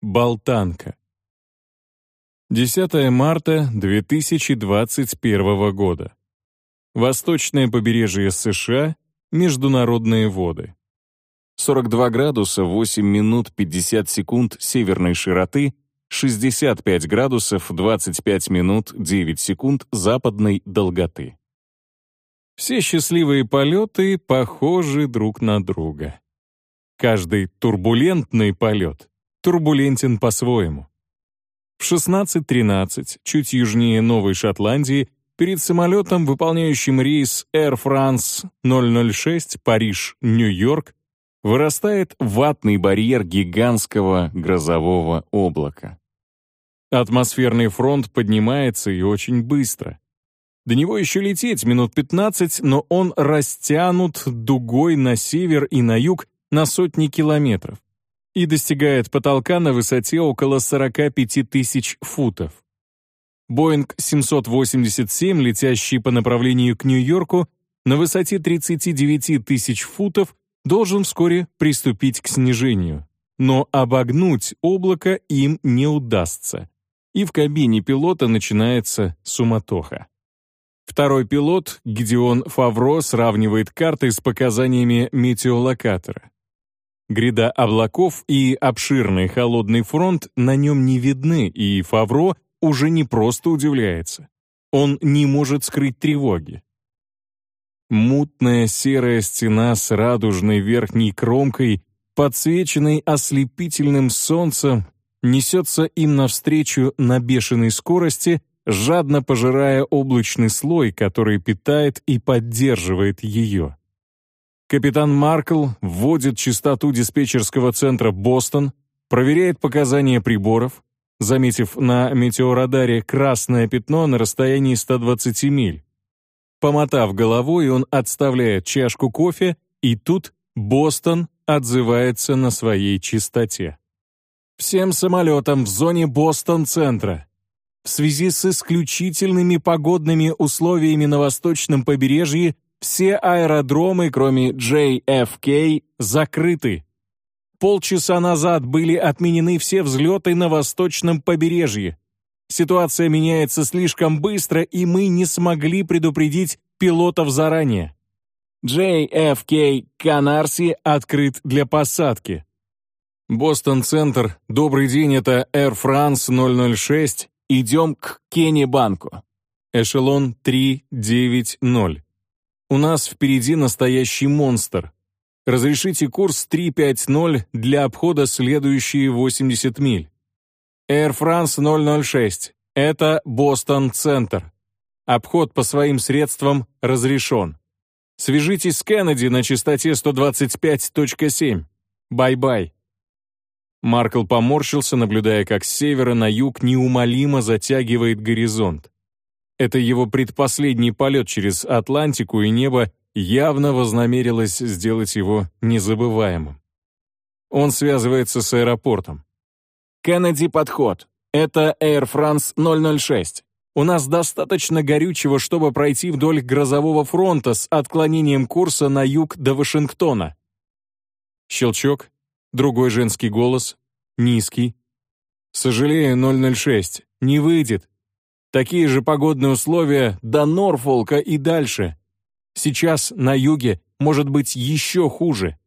Болтанка. 10 марта 2021 года. Восточное побережье США, международные воды. 42 градуса 8 минут 50 секунд северной широты, 65 градусов 25 минут 9 секунд западной долготы. Все счастливые полеты похожи друг на друга. Каждый турбулентный полет турбулентен по-своему. В 16.13, чуть южнее Новой Шотландии, перед самолетом, выполняющим рейс Air France 006 Париж-Нью-Йорк, вырастает ватный барьер гигантского грозового облака. Атмосферный фронт поднимается и очень быстро. До него еще лететь минут 15, но он растянут дугой на север и на юг на сотни километров и достигает потолка на высоте около 45 тысяч футов. Боинг 787, летящий по направлению к Нью-Йорку, на высоте 39 тысяч футов, должен вскоре приступить к снижению. Но обогнуть облако им не удастся. И в кабине пилота начинается суматоха. Второй пилот, Гидеон Фавро, сравнивает карты с показаниями метеолокатора. Гряда облаков и обширный холодный фронт на нем не видны, и Фавро уже не просто удивляется. Он не может скрыть тревоги. Мутная серая стена с радужной верхней кромкой, подсвеченной ослепительным солнцем, несется им навстречу на бешеной скорости, жадно пожирая облачный слой, который питает и поддерживает ее. Капитан Маркл вводит частоту диспетчерского центра «Бостон», проверяет показания приборов, заметив на метеорадаре красное пятно на расстоянии 120 миль. Помотав головой, он отставляет чашку кофе, и тут Бостон отзывается на своей чистоте. Всем самолетам в зоне Бостон-центра. В связи с исключительными погодными условиями на восточном побережье все аэродромы, кроме JFK, закрыты. Полчаса назад были отменены все взлеты на восточном побережье. Ситуация меняется слишком быстро, и мы не смогли предупредить пилотов заранее. JFK Канарси открыт для посадки. Бостон-центр, добрый день, это Air France 006, идем к Кенни-банку. Эшелон 390. У нас впереди настоящий монстр. Разрешите курс 350 для обхода следующие 80 миль. Air France 006. Это Бостон-центр. Обход по своим средствам разрешен. Свяжитесь с Кеннеди на частоте 125.7. Bye-bye. Маркл поморщился, наблюдая, как с севера на юг неумолимо затягивает горизонт. Это его предпоследний полет через Атлантику, и небо явно вознамерилось сделать его незабываемым. Он связывается с аэропортом. «Кеннеди, подход. Это Air France 006. У нас достаточно горючего, чтобы пройти вдоль грозового фронта с отклонением курса на юг до Вашингтона». Щелчок, другой женский голос, низкий. «Сожалею, 006, не выйдет. Такие же погодные условия до Норфолка и дальше. Сейчас на юге может быть еще хуже.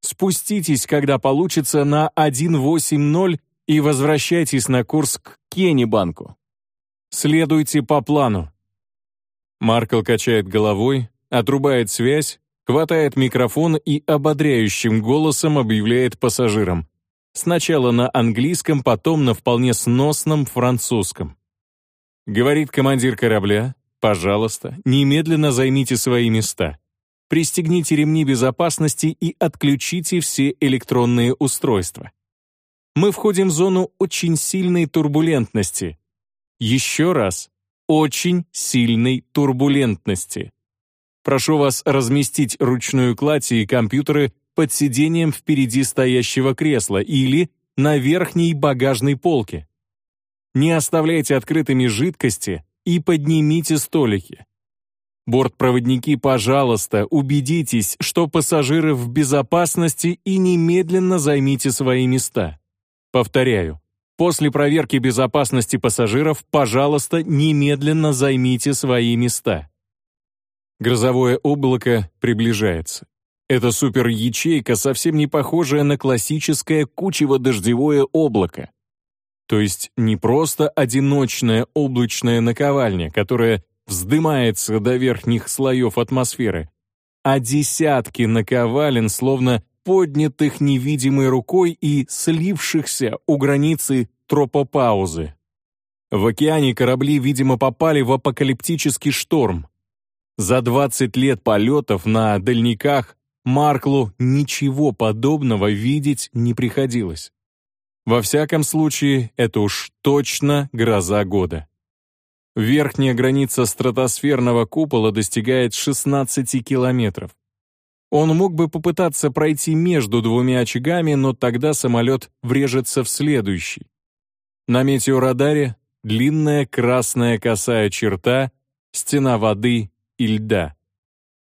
Спуститесь, когда получится, на 180 и возвращайтесь на курс к Кеннибанку. Следуйте по плану. Маркл качает головой, отрубает связь, хватает микрофон и ободряющим голосом объявляет пассажирам. Сначала на английском, потом на вполне сносном французском. Говорит командир корабля, пожалуйста, немедленно займите свои места. Пристегните ремни безопасности и отключите все электронные устройства. Мы входим в зону очень сильной турбулентности. Еще раз, очень сильной турбулентности. Прошу вас разместить ручную кладь и компьютеры под сиденьем впереди стоящего кресла или на верхней багажной полке. Не оставляйте открытыми жидкости и поднимите столики. Бортпроводники, пожалуйста, убедитесь, что пассажиры в безопасности и немедленно займите свои места. Повторяю, после проверки безопасности пассажиров, пожалуйста, немедленно займите свои места. Грозовое облако приближается. Эта супер-ячейка совсем не похожая на классическое кучево-дождевое облако. То есть не просто одиночная облачная наковальня, которая вздымается до верхних слоев атмосферы, а десятки наковален, словно поднятых невидимой рукой и слившихся у границы тропопаузы. В океане корабли, видимо, попали в апокалиптический шторм. За 20 лет полетов на дальниках Марклу ничего подобного видеть не приходилось. Во всяком случае, это уж точно гроза года. Верхняя граница стратосферного купола достигает 16 километров. Он мог бы попытаться пройти между двумя очагами, но тогда самолет врежется в следующий. На метеорадаре длинная красная косая черта, стена воды и льда.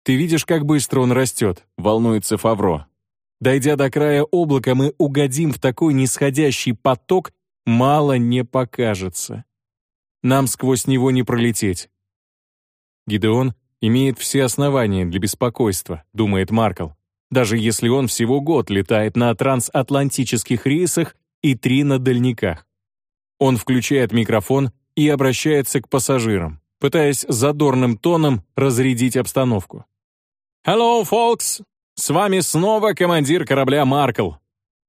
«Ты видишь, как быстро он растет?» — волнуется Фавро. Дойдя до края облака, мы угодим в такой нисходящий поток, мало не покажется. Нам сквозь него не пролететь. Гидеон имеет все основания для беспокойства, думает Маркл, даже если он всего год летает на трансатлантических рейсах и три на дальниках. Он включает микрофон и обращается к пассажирам, пытаясь задорным тоном разрядить обстановку. «Hello, folks! С вами снова командир корабля «Маркл».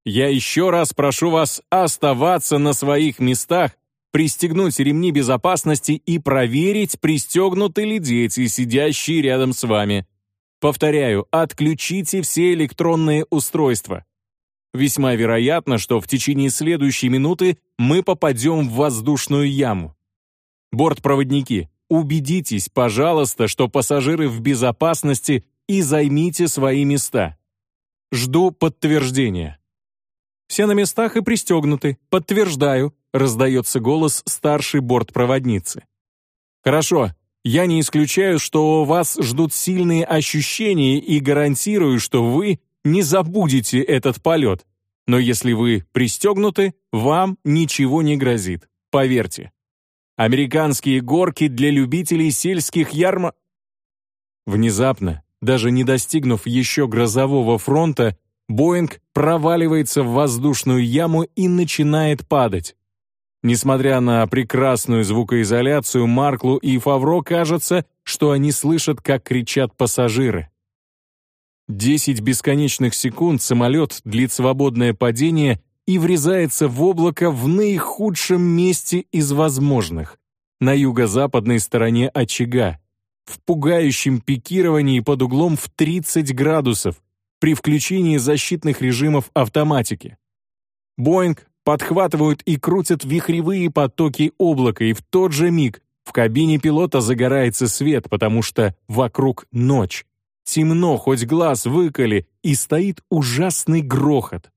Я еще раз прошу вас оставаться на своих местах пристегнуть ремни безопасности и проверить, пристегнуты ли дети, сидящие рядом с вами. Повторяю, отключите все электронные устройства. Весьма вероятно, что в течение следующей минуты мы попадем в воздушную яму. Бортпроводники, убедитесь, пожалуйста, что пассажиры в безопасности и займите свои места. Жду подтверждения. Все на местах и пристегнуты. Подтверждаю раздается голос старшей бортпроводницы. «Хорошо, я не исключаю, что вас ждут сильные ощущения и гарантирую, что вы не забудете этот полет. Но если вы пристегнуты, вам ничего не грозит, поверьте. Американские горки для любителей сельских ярма...» Внезапно, даже не достигнув еще грозового фронта, Боинг проваливается в воздушную яму и начинает падать. Несмотря на прекрасную звукоизоляцию, Марклу и Фавро кажется, что они слышат, как кричат пассажиры. Десять бесконечных секунд самолет длит свободное падение и врезается в облако в наихудшем месте из возможных, на юго-западной стороне очага, в пугающем пикировании под углом в 30 градусов при включении защитных режимов автоматики. Боинг подхватывают и крутят вихревые потоки облака, и в тот же миг в кабине пилота загорается свет, потому что вокруг ночь. Темно, хоть глаз выколи, и стоит ужасный грохот.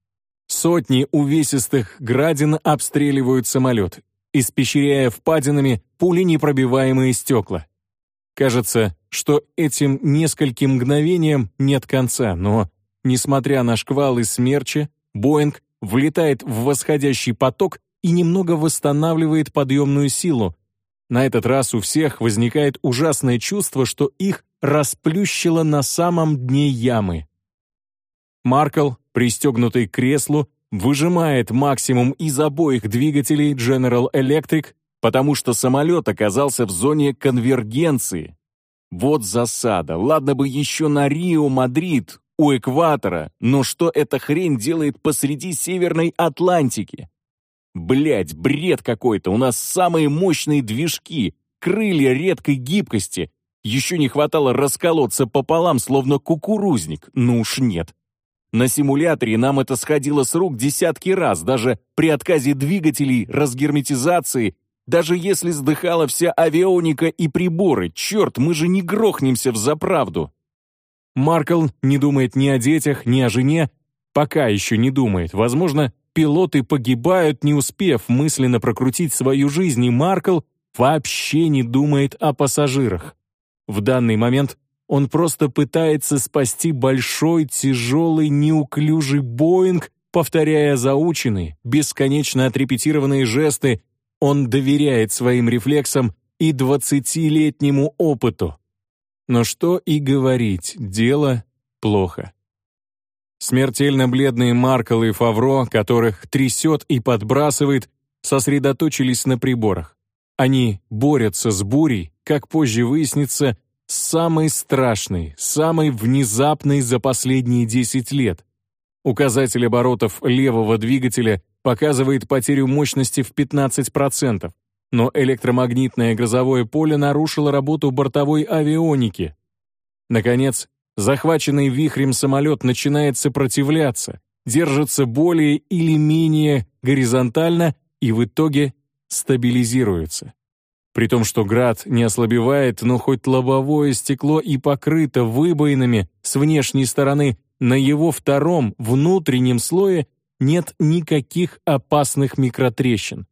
Сотни увесистых градин обстреливают самолет, испещряя впадинами пули непробиваемые стекла. Кажется, что этим нескольким мгновениям нет конца, но, несмотря на шквалы смерча, Боинг влетает в восходящий поток и немного восстанавливает подъемную силу. На этот раз у всех возникает ужасное чувство, что их расплющило на самом дне ямы. Маркл, пристегнутый к креслу, выжимает максимум из обоих двигателей General Electric, потому что самолет оказался в зоне конвергенции. Вот засада. Ладно бы еще на Рио-Мадрид, у экватора, но что эта хрень делает посреди Северной Атлантики? Блять, бред какой-то, у нас самые мощные движки, крылья редкой гибкости. Еще не хватало расколоться пополам, словно кукурузник, ну уж нет. На симуляторе нам это сходило с рук десятки раз, даже при отказе двигателей, разгерметизации, даже если сдыхала вся авионика и приборы. Черт, мы же не грохнемся в заправду. Маркл не думает ни о детях, ни о жене. Пока еще не думает. Возможно, пилоты погибают, не успев мысленно прокрутить свою жизнь, и Маркл вообще не думает о пассажирах. В данный момент он просто пытается спасти большой, тяжелый, неуклюжий Боинг, Повторяя заученные, бесконечно отрепетированные жесты, он доверяет своим рефлексам и двадцатилетнему опыту. Но что и говорить, дело плохо. Смертельно бледные Маркл и Фавро, которых трясет и подбрасывает, сосредоточились на приборах. Они борются с бурей, как позже выяснится, самой страшной, самой внезапной за последние 10 лет. Указатель оборотов левого двигателя показывает потерю мощности в 15%, но электромагнитное грозовое поле нарушило работу бортовой авионики. Наконец, захваченный вихрем самолет начинает сопротивляться, держится более или менее горизонтально и в итоге стабилизируется. При том, что град не ослабевает, но хоть лобовое стекло и покрыто выбоинами с внешней стороны, на его втором, внутреннем слое нет никаких опасных микротрещин.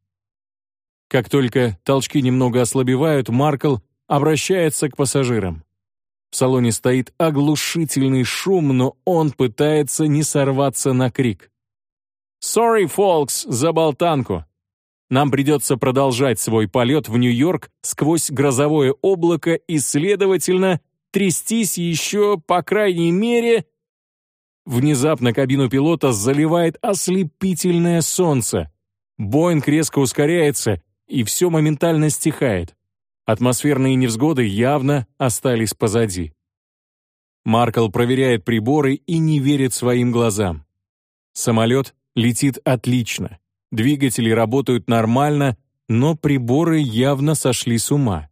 Как только толчки немного ослабевают, Маркл обращается к пассажирам. В салоне стоит оглушительный шум, но он пытается не сорваться на крик. «Sorry, folks, за болтанку. Нам придется продолжать свой полет в Нью-Йорк сквозь грозовое облако и, следовательно, трястись еще, по крайней мере, Внезапно кабину пилота заливает ослепительное солнце. Боинг резко ускоряется, и все моментально стихает. Атмосферные невзгоды явно остались позади. Маркл проверяет приборы и не верит своим глазам. Самолет летит отлично. Двигатели работают нормально, но приборы явно сошли с ума.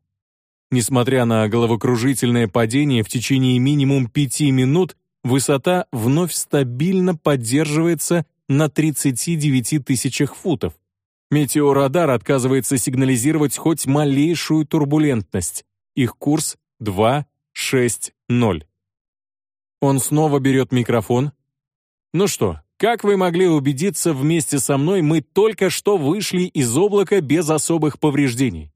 Несмотря на головокружительное падение в течение минимум пяти минут, высота вновь стабильно поддерживается на 39 тысячах футов. Метеорадар отказывается сигнализировать хоть малейшую турбулентность. Их курс 2-6-0. Он снова берет микрофон. «Ну что, как вы могли убедиться вместе со мной, мы только что вышли из облака без особых повреждений.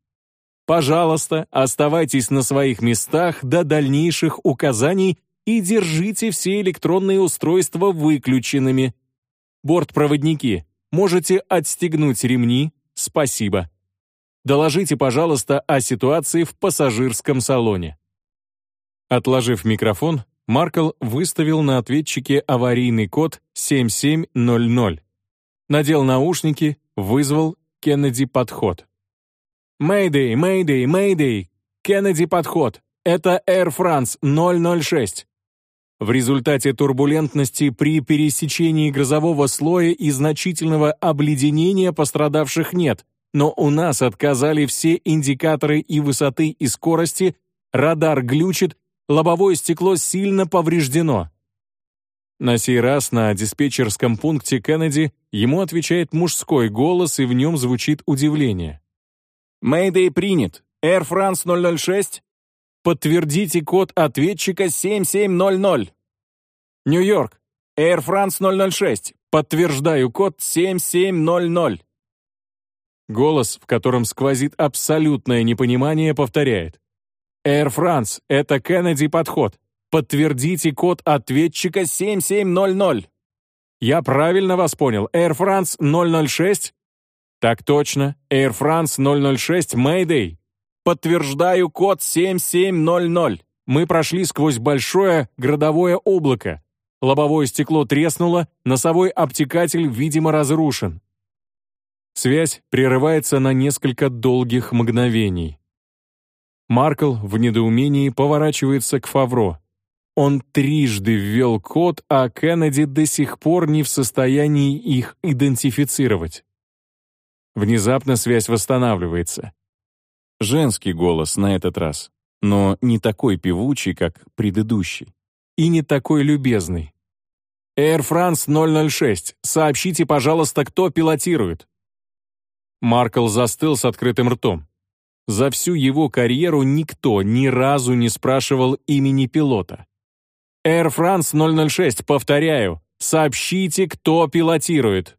Пожалуйста, оставайтесь на своих местах до дальнейших указаний и держите все электронные устройства выключенными. Бортпроводники, можете отстегнуть ремни, спасибо. Доложите, пожалуйста, о ситуации в пассажирском салоне. Отложив микрофон, Маркл выставил на ответчике аварийный код 7700. Надел наушники, вызвал Кеннеди подход. «Мэйдэй, Мэйдэй, Мэйдэй! Кеннеди подход! Это Air France 006. В результате турбулентности при пересечении грозового слоя и значительного обледенения пострадавших нет, но у нас отказали все индикаторы и высоты и скорости, радар глючит, лобовое стекло сильно повреждено. На сей раз на диспетчерском пункте Кеннеди ему отвечает мужской голос, и в нем звучит удивление. «Мэйдэй принят. Air France 006 Подтвердите код ответчика 7700. Нью-Йорк. Air France 006. Подтверждаю код 7700. Голос, в котором сквозит абсолютное непонимание, повторяет. Air France, это Кеннеди подход. Подтвердите код ответчика 7700. Я правильно вас понял. Air France 006? Так точно. Air France 006 Mayday. Подтверждаю код 7700. Мы прошли сквозь большое градовое облако. Лобовое стекло треснуло, носовой обтекатель, видимо, разрушен. Связь прерывается на несколько долгих мгновений. Маркл в недоумении поворачивается к Фавро. Он трижды ввел код, а Кеннеди до сих пор не в состоянии их идентифицировать. Внезапно связь восстанавливается. Женский голос на этот раз, но не такой певучий, как предыдущий. И не такой любезный. Air France 006, сообщите, пожалуйста, кто пилотирует. Маркл застыл с открытым ртом. За всю его карьеру никто ни разу не спрашивал имени пилота. Air France 006, повторяю, сообщите, кто пилотирует.